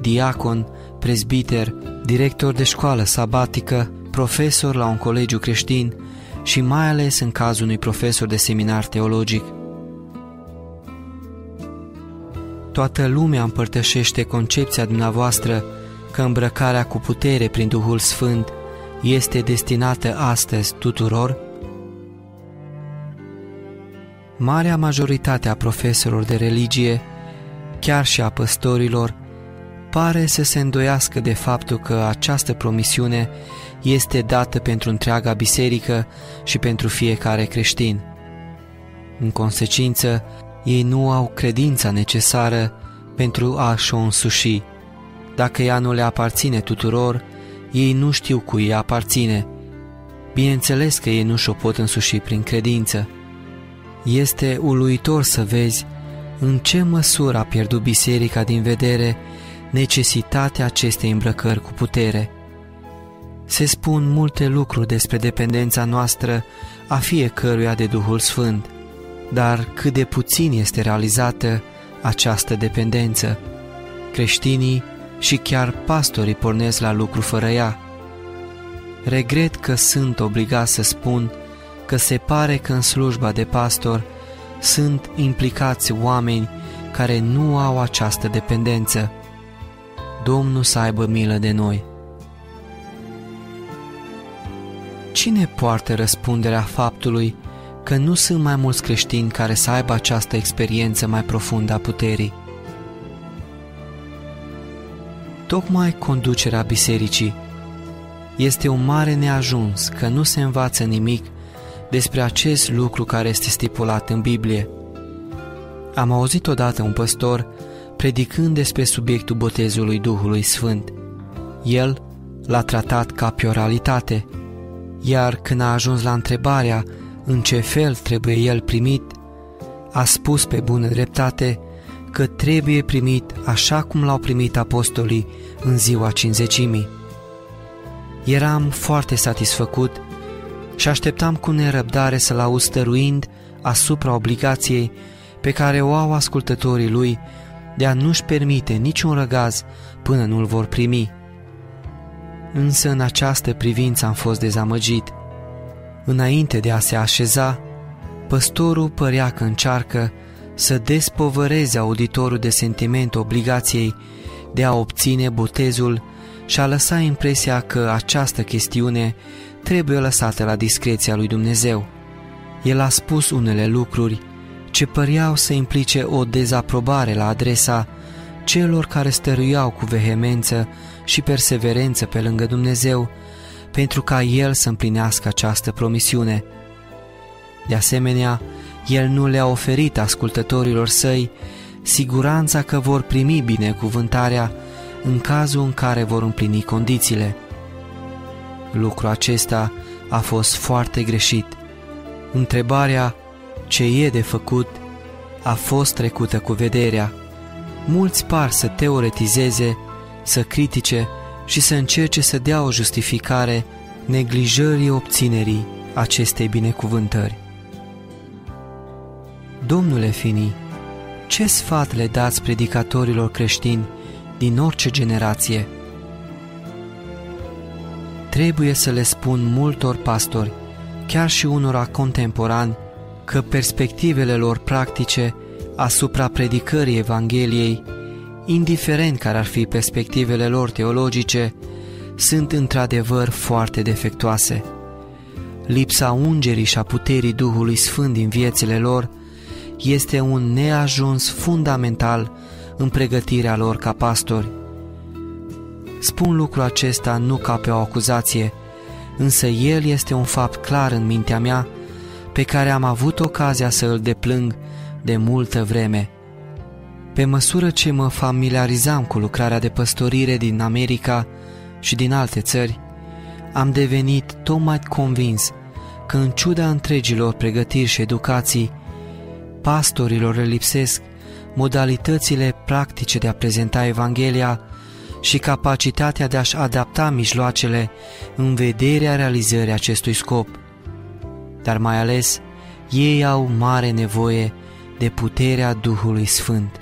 diacon, prezbiter, director de școală sabatică, profesor la un colegiu creștin și mai ales în cazul unui profesor de seminar teologic. Toată lumea împărtășește concepția dumneavoastră că îmbrăcarea cu putere prin Duhul Sfânt este destinată astăzi tuturor? Marea majoritate a profesorilor de religie, chiar și a păstorilor, pare să se îndoiască de faptul că această promisiune este dată pentru întreaga biserică și pentru fiecare creștin. În consecință, ei nu au credința necesară pentru a-și o însuși. Dacă ea nu le aparține tuturor, ei nu știu cui ea aparține. Bineînțeles că ei nu și-o pot însuși prin credință. Este uluitor să vezi în ce măsură a pierdut biserica din vedere necesitatea acestei îmbrăcări cu putere. Se spun multe lucruri despre dependența noastră a fiecăruia de Duhul Sfânt, dar cât de puțin este realizată această dependență. Creștinii și chiar pastorii pornesc la lucru fără ea. Regret că sunt obligat să spun că se pare că în slujba de pastor sunt implicați oameni care nu au această dependență. Domnul să aibă milă de noi. Cine poartă răspunderea faptului că nu sunt mai mulți creștini care să aibă această experiență mai profundă a puterii? Tocmai conducerea bisericii este un mare neajuns că nu se învață nimic despre acest lucru care este stipulat în Biblie. Am auzit odată un păstor predicând despre subiectul botezului Duhului Sfânt. El l-a tratat ca pe o realitate, iar când a ajuns la întrebarea în ce fel trebuie el primit, a spus pe bună dreptate că trebuie primit așa cum l-au primit apostolii în ziua cinzecimii. Eram foarte satisfăcut și așteptam cu nerăbdare să-l aud stăruind asupra obligației pe care o au ascultătorii lui de a nu-și permite niciun răgaz până nu-l vor primi. Însă în această privință am fost dezamăgit. Înainte de a se așeza, păstorul părea că încearcă să despovăreze auditorul de sentiment obligației de a obține botezul și a lăsa impresia că această chestiune trebuie lăsată la discreția lui Dumnezeu. El a spus unele lucruri ce păreau să implice o dezaprobare la adresa celor care stăruiau cu vehemență și perseverență pe lângă Dumnezeu pentru ca El să împlinească această promisiune. De asemenea, El nu le-a oferit ascultătorilor săi siguranța că vor primi binecuvântarea în cazul în care vor împlini condițiile. Lucrul acesta a fost foarte greșit. Întrebarea ce e de făcut a fost trecută cu vederea. Mulți par să teoretizeze, să critique și să încerce să dea o justificare neglijării obținerii acestei binecuvântări. Domnule Fini, ce sfat le dați predicatorilor creștini din orice generație? Trebuie să le spun multor pastori, chiar și unora contemporani, că perspectivele lor practice asupra predicării Evangheliei, indiferent care ar fi perspectivele lor teologice, sunt într-adevăr foarte defectuoase. Lipsa ungerii și a puterii Duhului Sfânt din viețile lor este un neajuns fundamental în pregătirea lor ca pastori. Spun lucrul acesta nu ca pe o acuzație, însă el este un fapt clar în mintea mea pe care am avut ocazia să îl deplâng de multă vreme. Pe măsură ce mă familiarizam cu lucrarea de păstorire din America și din alte țări, am devenit tot mai convins că în ciuda întregilor pregătiri și educații, pastorilor le lipsesc modalitățile practice de a prezenta Evanghelia și capacitatea de a-și adapta mijloacele în vederea realizării acestui scop. Dar mai ales, ei au mare nevoie de puterea Duhului Sfânt.